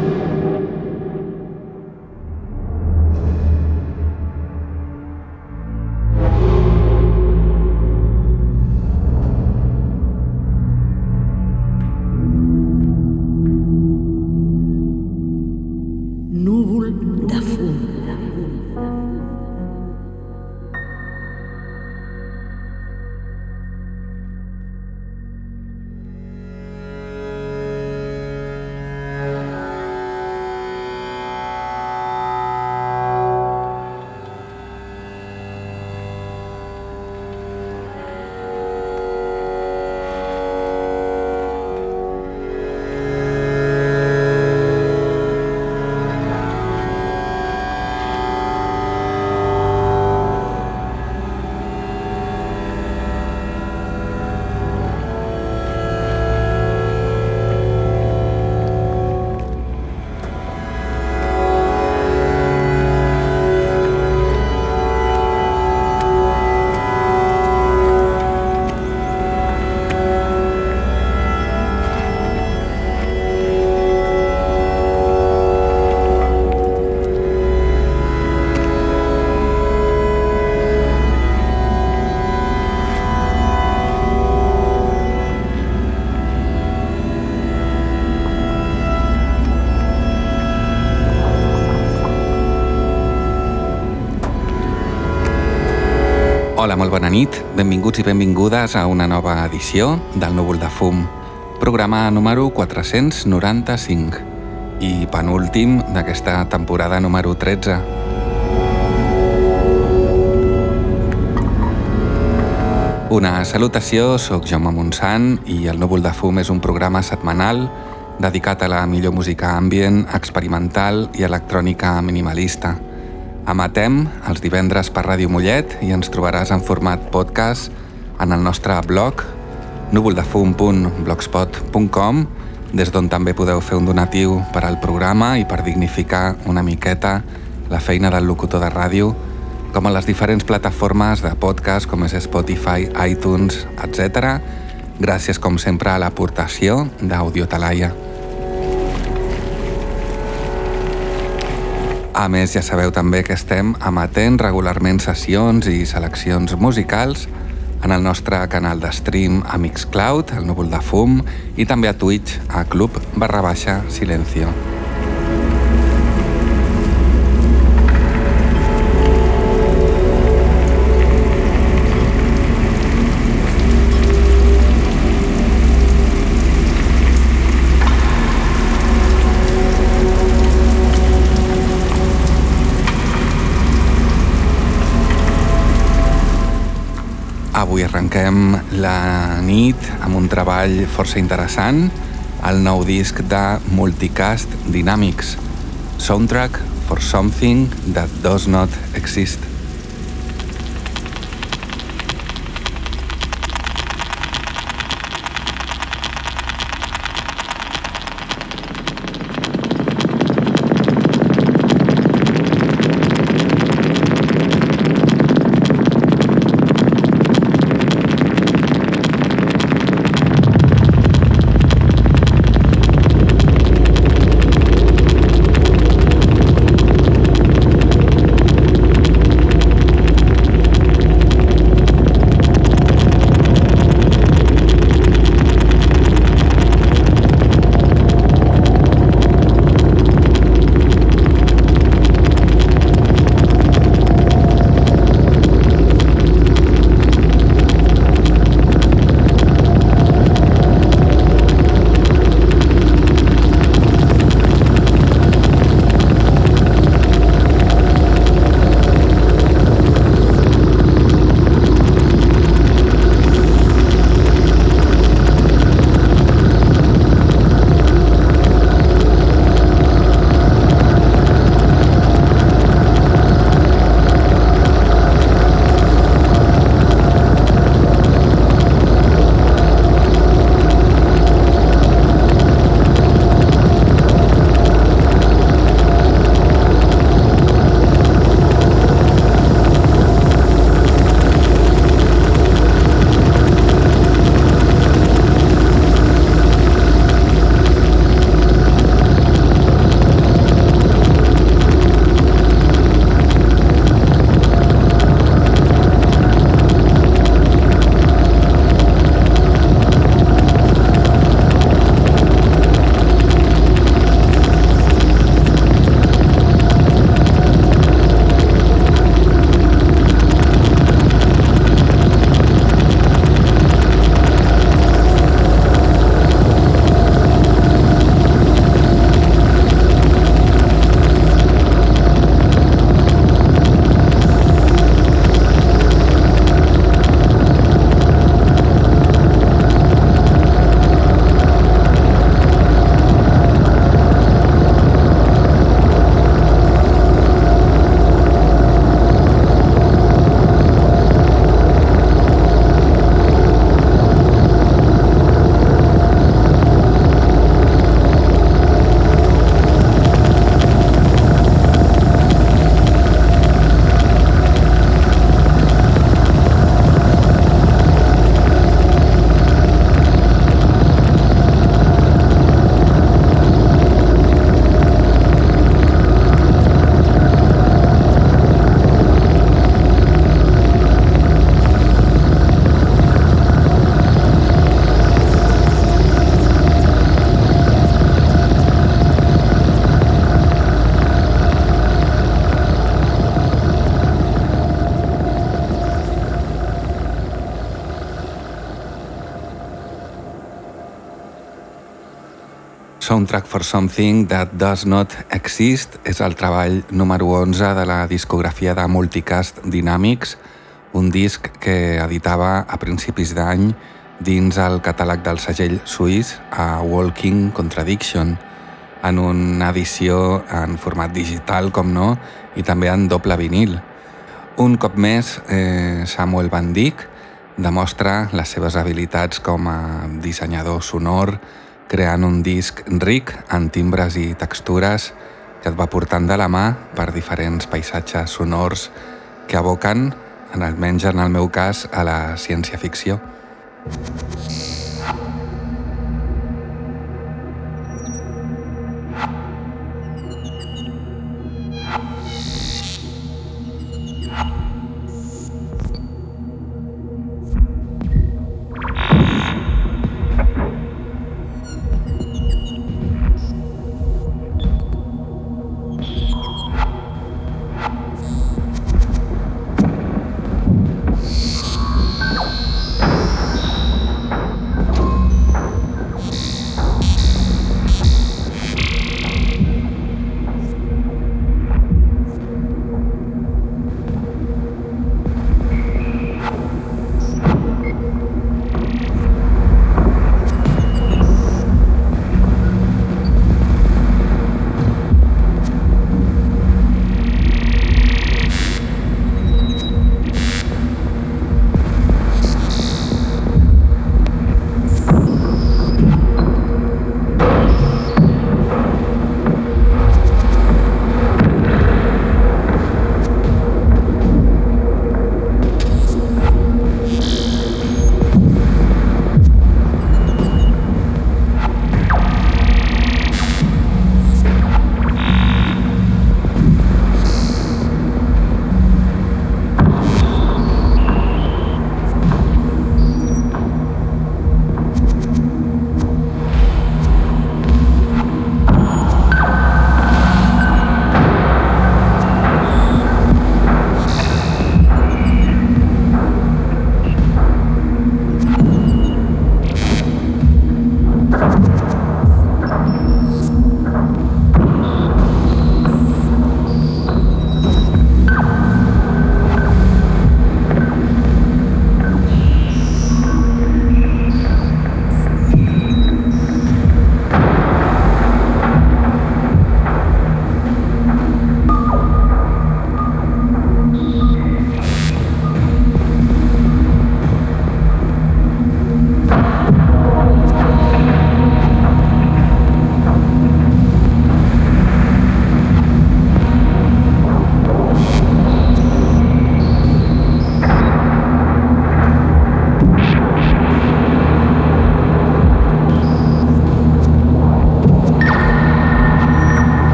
you nit. Benvinguts i benvingudes a una nova edició del Núvol de Fum, programa número 495 i penúltim d'aquesta temporada número 13. Una salutació, sóc Jaume Montsant i el Núvol de Fum és un programa setmanal dedicat a la millor música ambient, experimental i electrònica minimalista. Amatem els divendres per Ràdio Mollet i ens trobaràs en format podcast en el nostre blog núvoldefum.blogspot.com des d'on també podeu fer un donatiu per al programa i per dignificar una miqueta la feina del locutor de ràdio com a les diferents plataformes de podcast com és Spotify, iTunes, etc. Gràcies com sempre a l'aportació d'Audio Talaia. A més, ja sabeu també que estem emetent regularment sessions i seleccions musicals en el nostre canal de stream a Mixcloud, el núvol de fum, i també a Twitch, a club barra baixa silencio. Avui arrenquem la nit amb un treball força interessant, el nou disc de Multicast Dynamics, Soundtrack for Something That Does Not Exist. Soundtrack for Something That Does Not Exist és el treball número 11 de la discografia de Multicast Dynamics, un disc que editava a principis d'any dins el catàleg del segell suís a Walking Contradiction, en una edició en format digital, com no, i també en doble vinil. Un cop més, eh, Samuel Van Dyck demostra les seves habilitats com a dissenyador sonor, creant un disc ric en timbres i textures que et va portant de la mà per diferents paisatges sonors que aboquen, en almenys en el meu cas, a la ciència-ficció.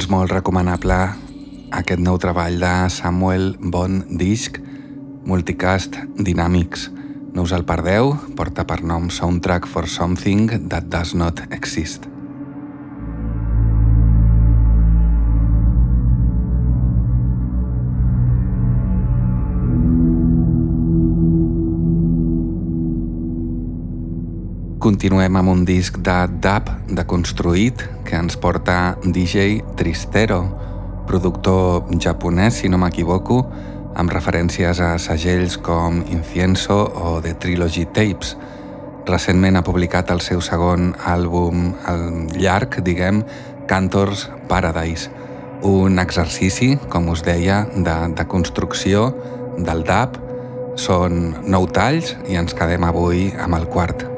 Doncs molt recomanable aquest nou treball de Samuel Bon Disc, Multicast Dynamics. No us el perdeu, porta per nom Soundtrack for Something That Does Not Exist. Continuem amb un disc de dub deconstruït que ens porta DJ Tristero, productor japonès, si no m'equivoco, amb referències a segells com Incienso o The Trilogy Tapes. Recentment ha publicat el seu segon àlbum el llarg, diguem, Cantors Paradise, un exercici, com us deia, de, de construcció del dub. Són nou talls i ens quedem avui amb el quart.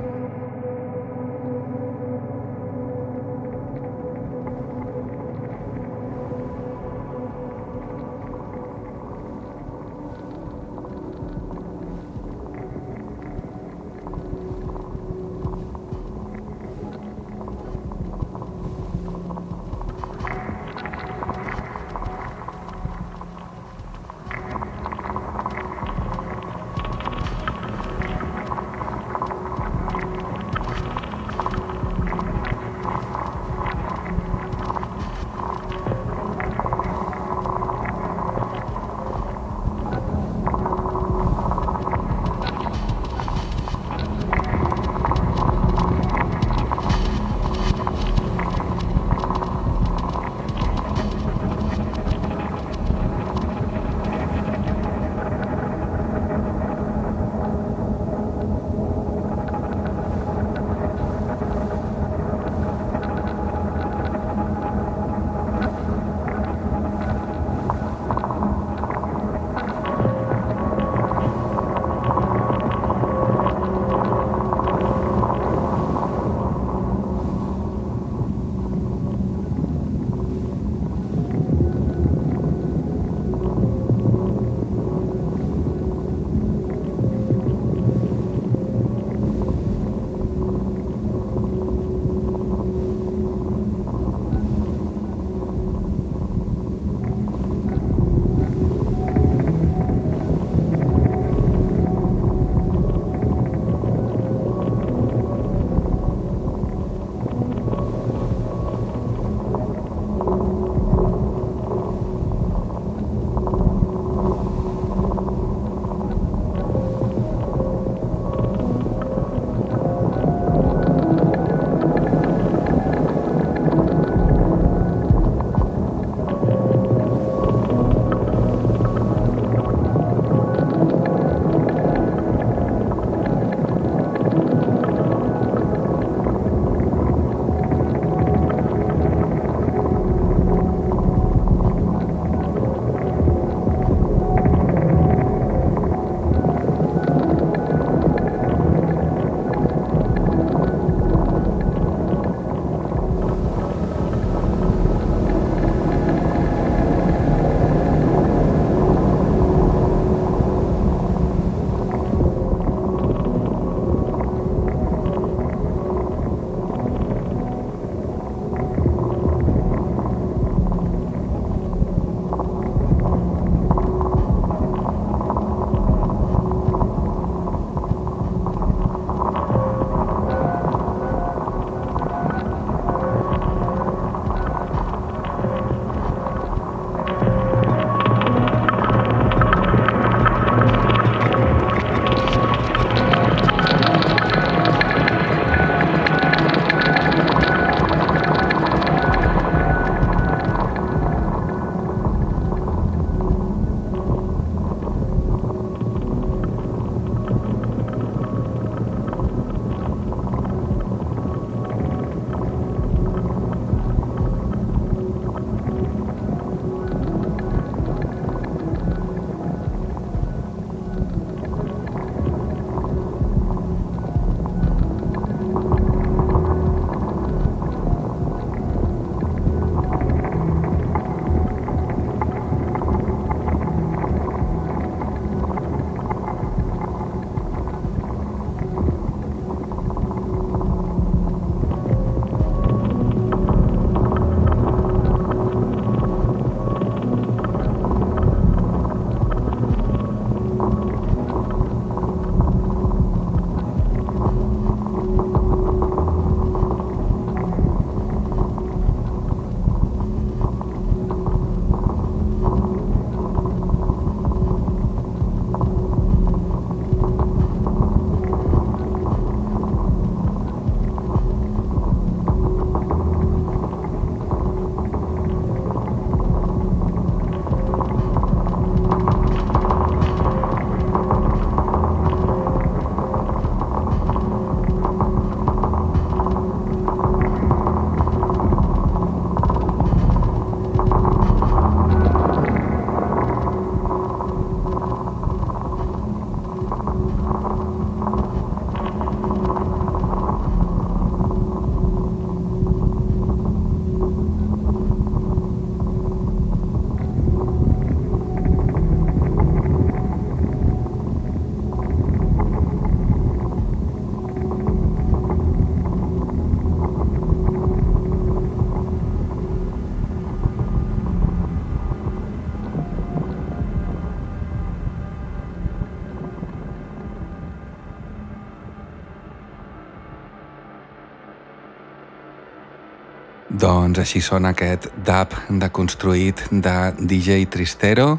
Doncs així sona aquest dub deconstruït de DJ Tristero,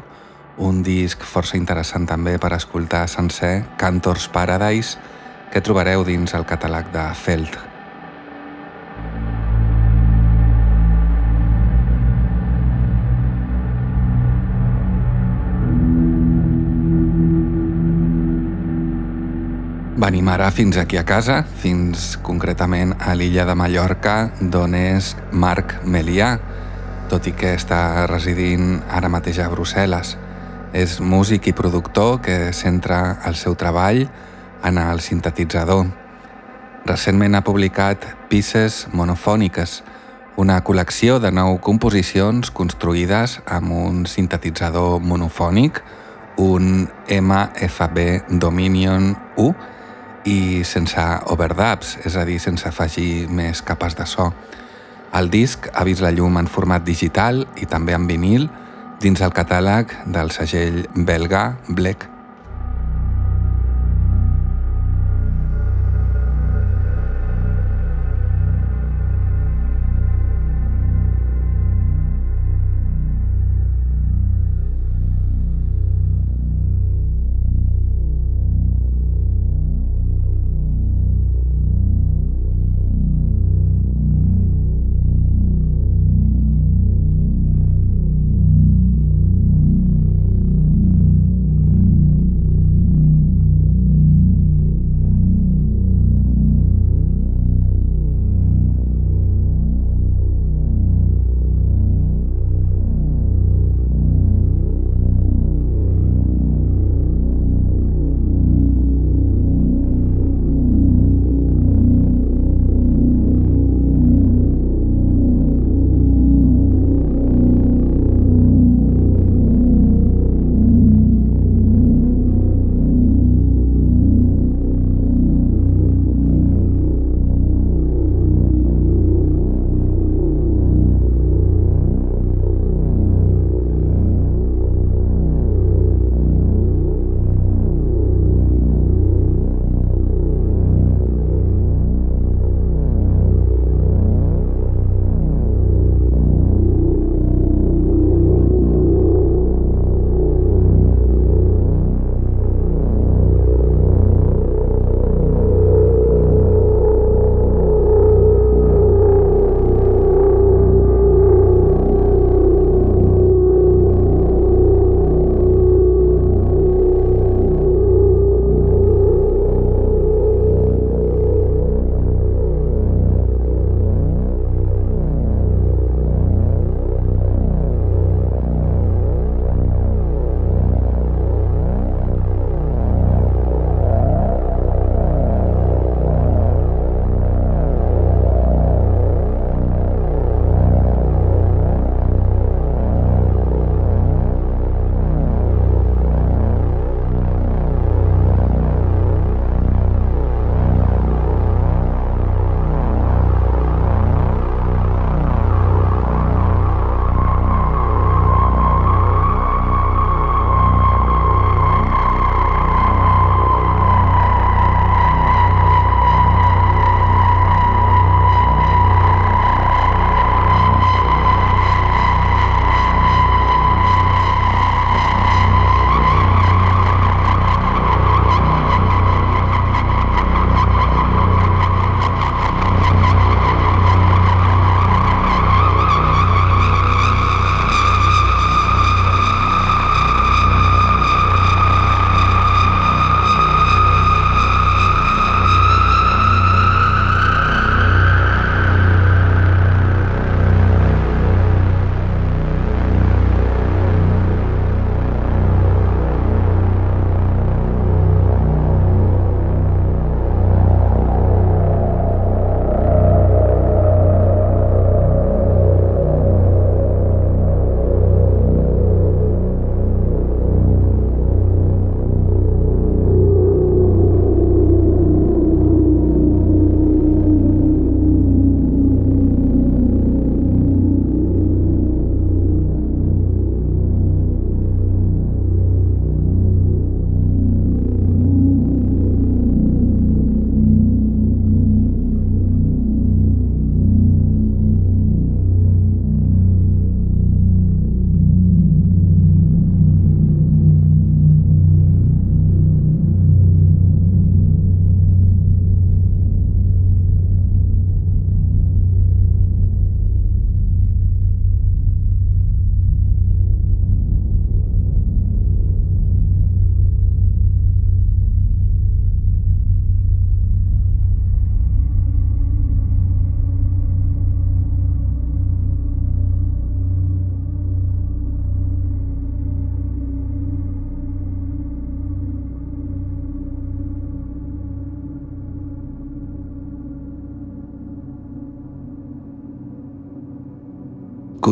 un disc força interessant també per escoltar sencer, Cantors Paradise, que trobareu dins el catàleg de Felt. Venim ara fins aquí a casa, fins concretament a l'illa de Mallorca, d'on és Marc Melià, tot i que està residint ara mateix a Brussel·les. És músic i productor que centra el seu treball en el sintetitzador. Recentment ha publicat Pieces Monofòniques, una col·lecció de nou composicions construïdes amb un sintetitzador monofònic, un MFB Dominion 1, i sense overdubs, és a dir, sense afegir més capes de so. El disc ha vist la llum en format digital i també en vinil dins el catàleg del segell belga Black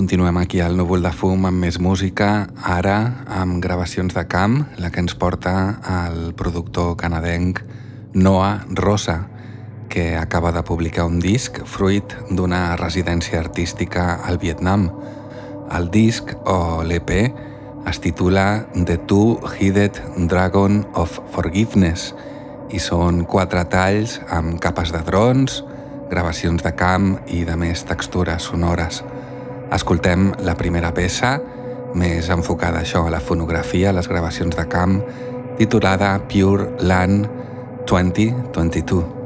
Continuem aquí al núvol de fum amb més música, ara amb gravacions de camp, la que ens porta el productor canadenc Noah Rosa, que acaba de publicar un disc fruit d'una residència artística al Vietnam. El disc, o l'EP, es titula The Two-Headed Dragon of Forgiveness i són quatre talls amb capes de drons, gravacions de camp i de més textures sonores. Escoltem la primera peça, més enfocada això a la fonografia, a les gravacions de camp, titulada Pure Land 2022.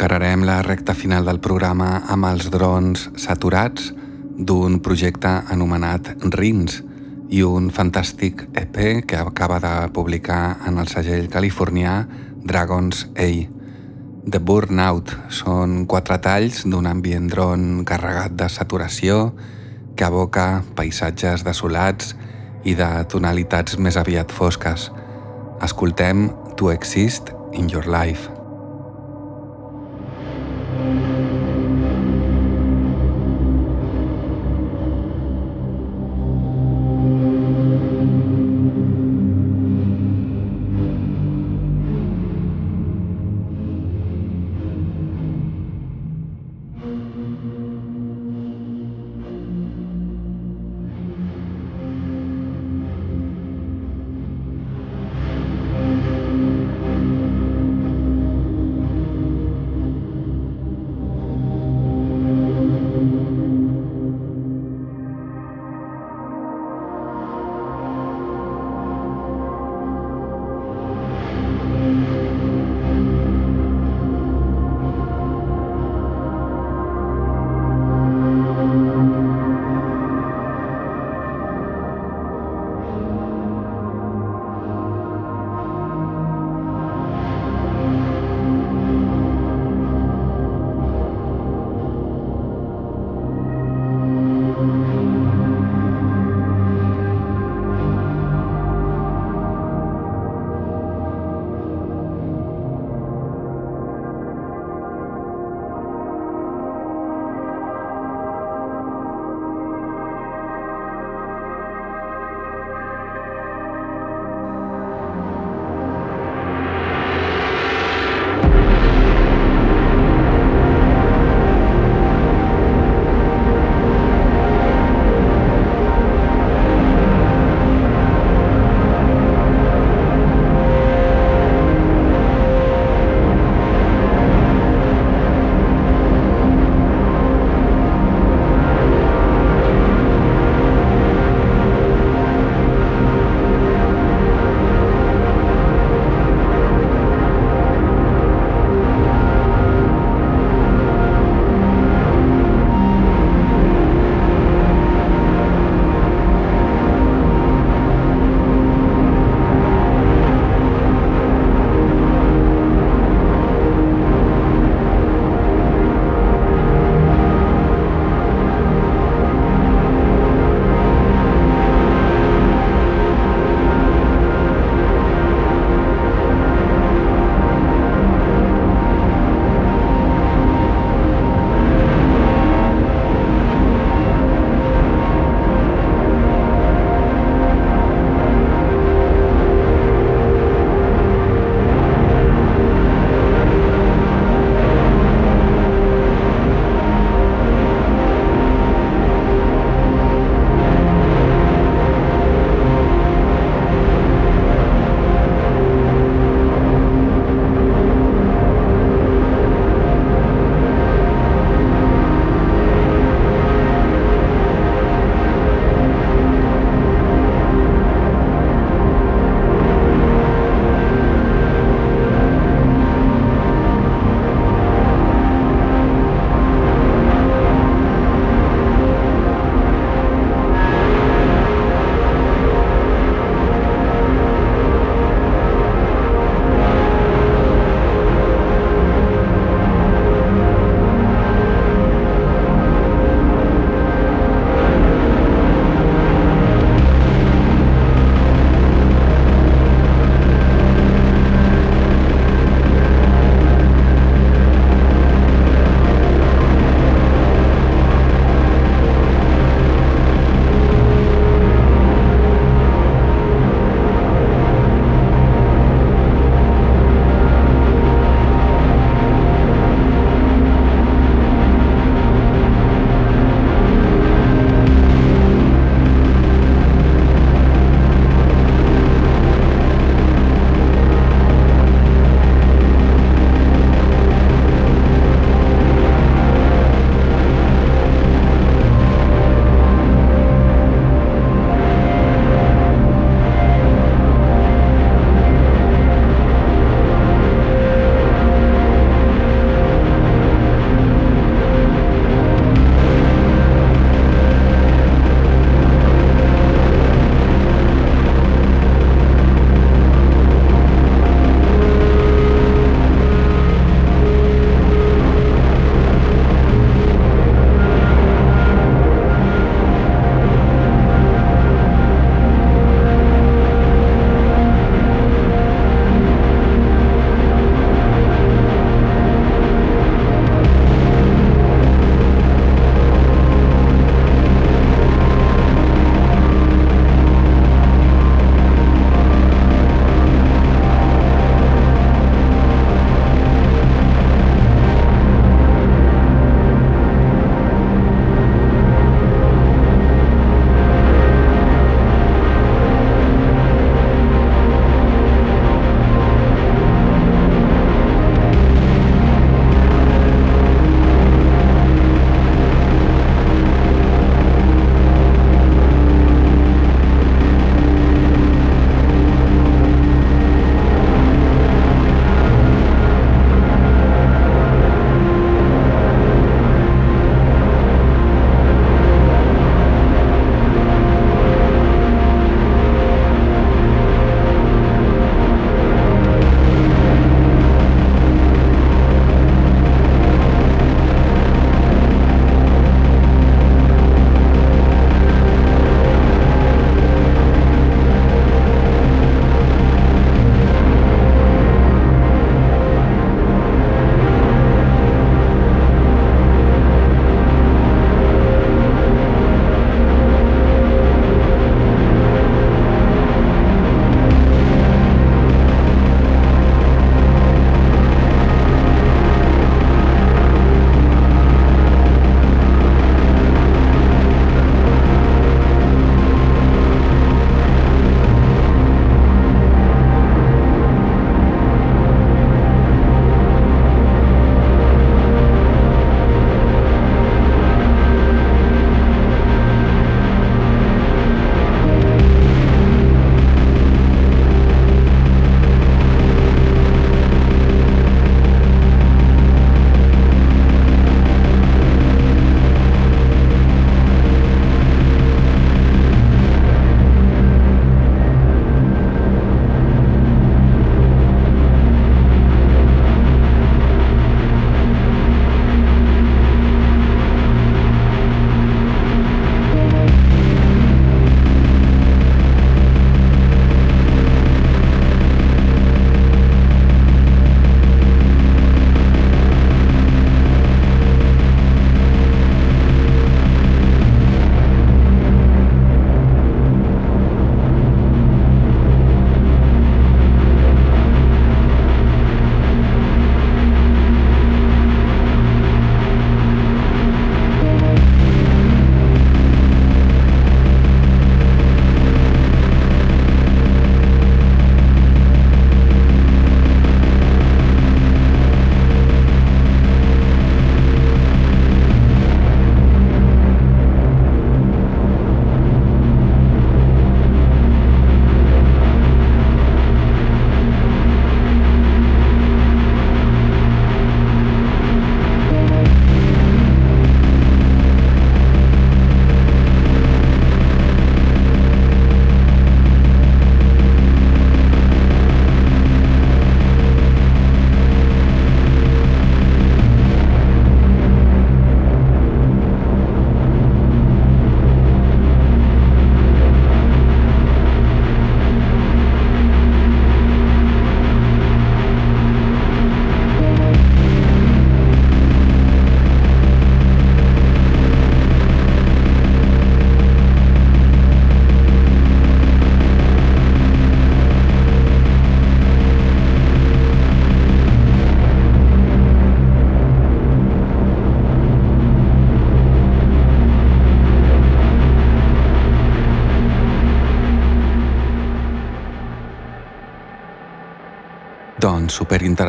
Encararem la recta final del programa amb els drons saturats d'un projecte anomenat RINS i un fantàstic EP que acaba de publicar en el segell californià Dragons A. The Burnout són quatre talls d'un ambient dron carregat de saturació que aboca paisatges desolats i de tonalitats més aviat fosques. Escoltem To Exist in Your Life.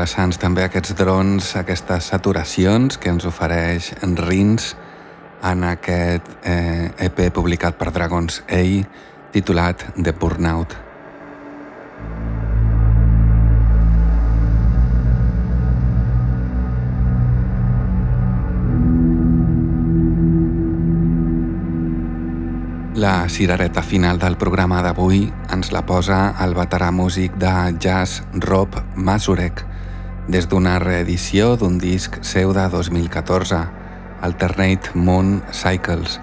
Superinteressants també aquests drons, aquestes saturacions que ens ofereix en Rins en aquest eh, EP publicat per Dragons A titulat The Burnout. La cirereta final del programa d'avui ens la posa el veterà músic de jazz Rob Masurek des d'una reedició d'un disc seu de 2014, Alternate Moon Cycles.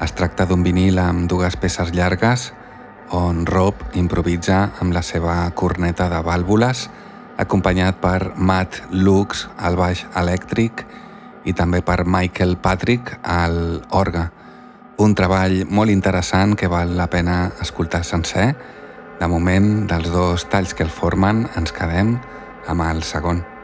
Es tracta d'un vinil amb dues peces llargues on Rob improvisa amb la seva corneta de vàlvules acompanyat per Matt Lux al baix elèctric i també per Michael Patrick al orgue. Un treball molt interessant que val la pena escoltar sencer. De moment, dels dos talls que el formen, ens quedem amb el segon.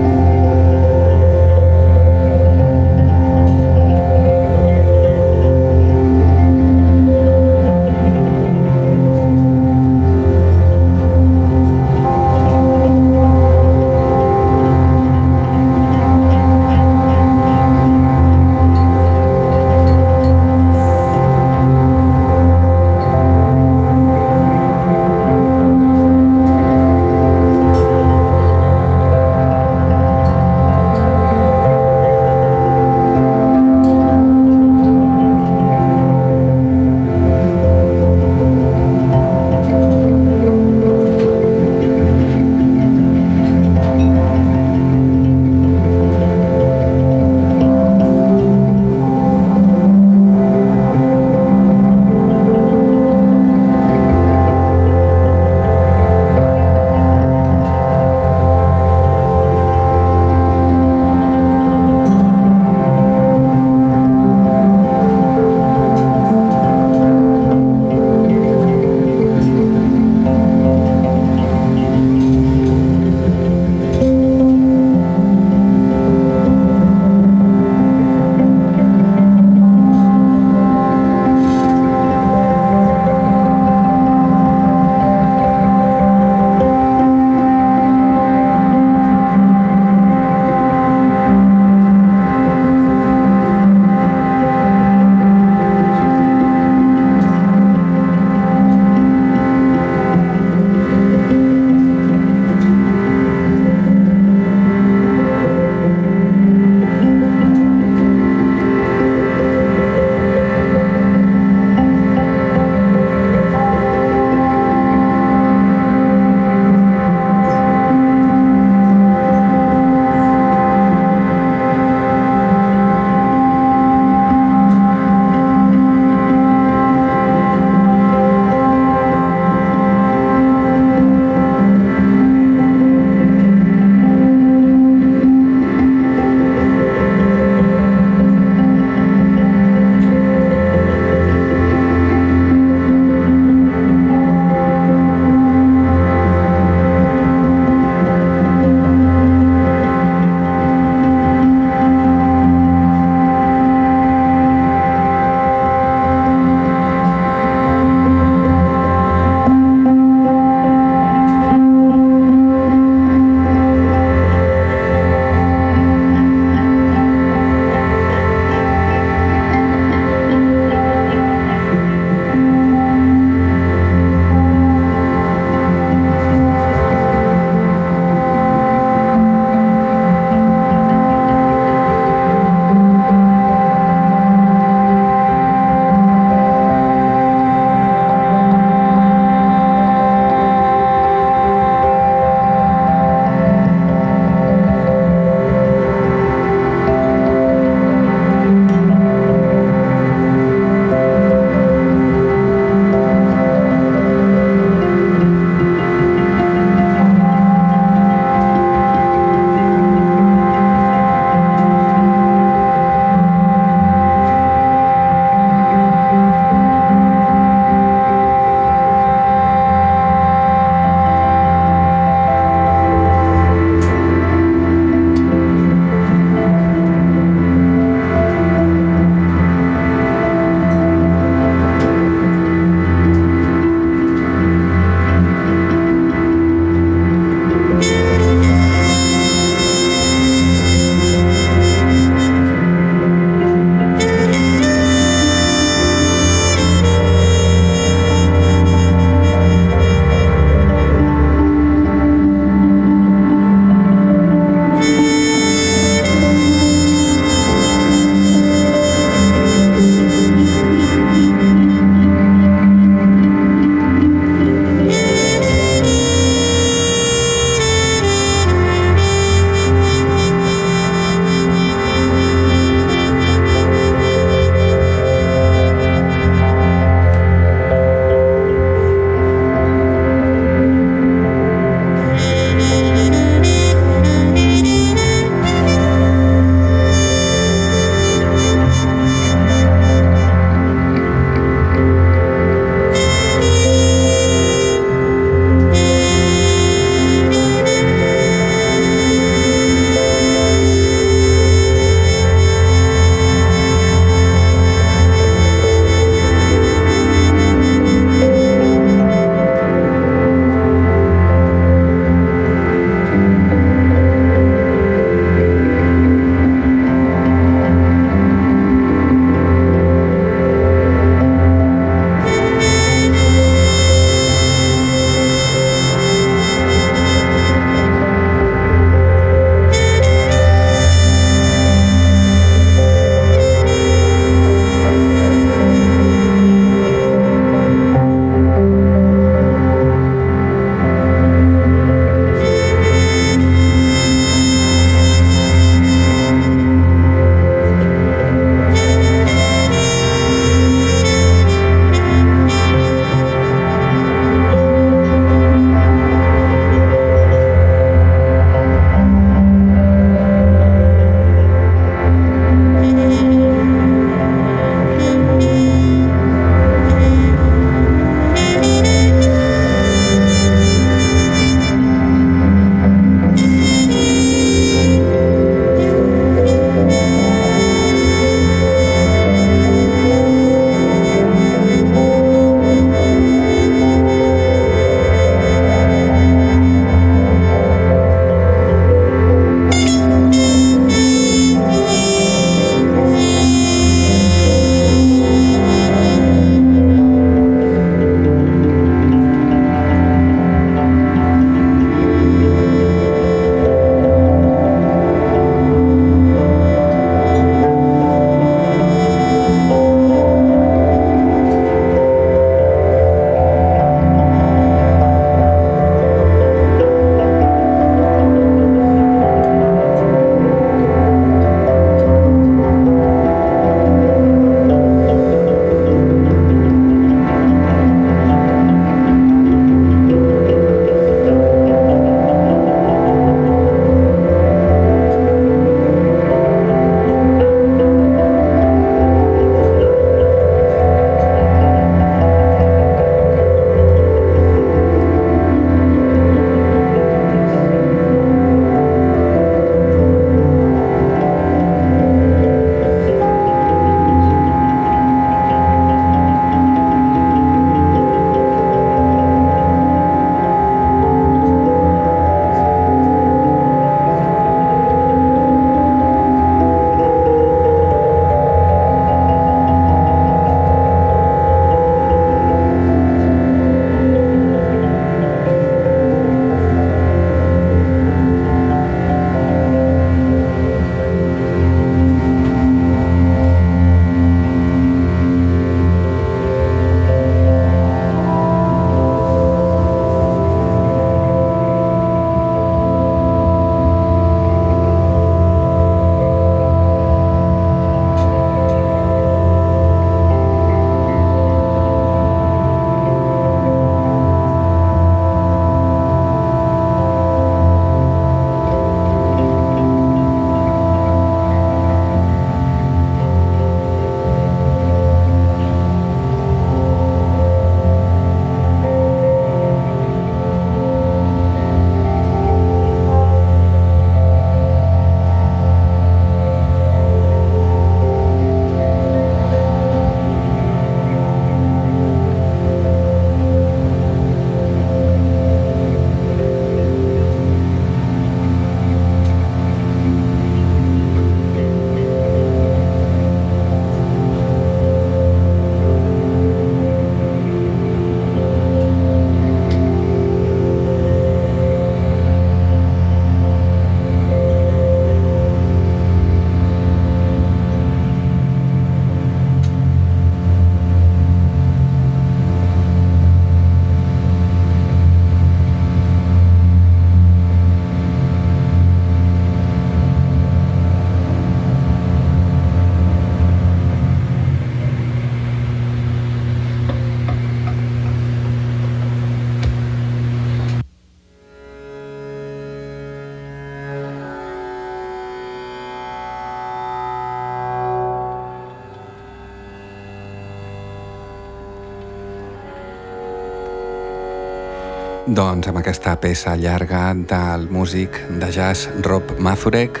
Doncs amb aquesta peça llarga del músic de jazz Rob Mazurek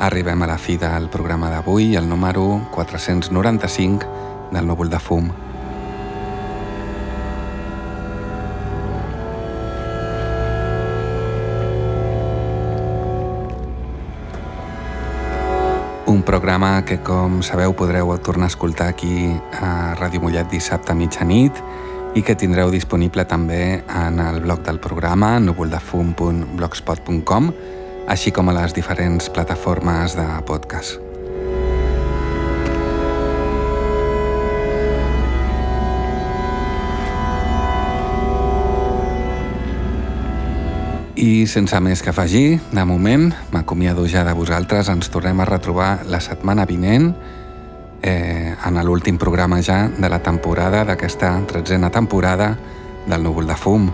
arribem a la fi del programa d'avui, el número 495 del Núvol de Fum. Un programa que, com sabeu, podreu tornar a escoltar aquí a Ràdio Mollet dissabte a mitjanit i que tindreu disponible també en el blog del programa núvoldefum.blogspot.com així com a les diferents plataformes de podcast. I sense més que afegir, de moment m'acomiado ja de vosaltres, ens tornem a retrobar la setmana vinent eh, en l'últim programa ja de la temporada, d'aquesta tretzena temporada del Núvol de Fum.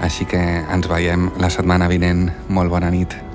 Així que ens veiem la setmana vinent. Molt bona nit.